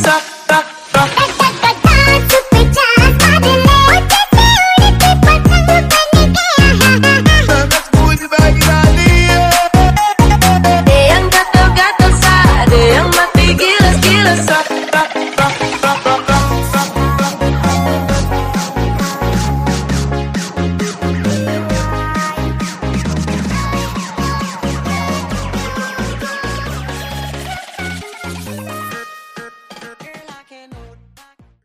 Yang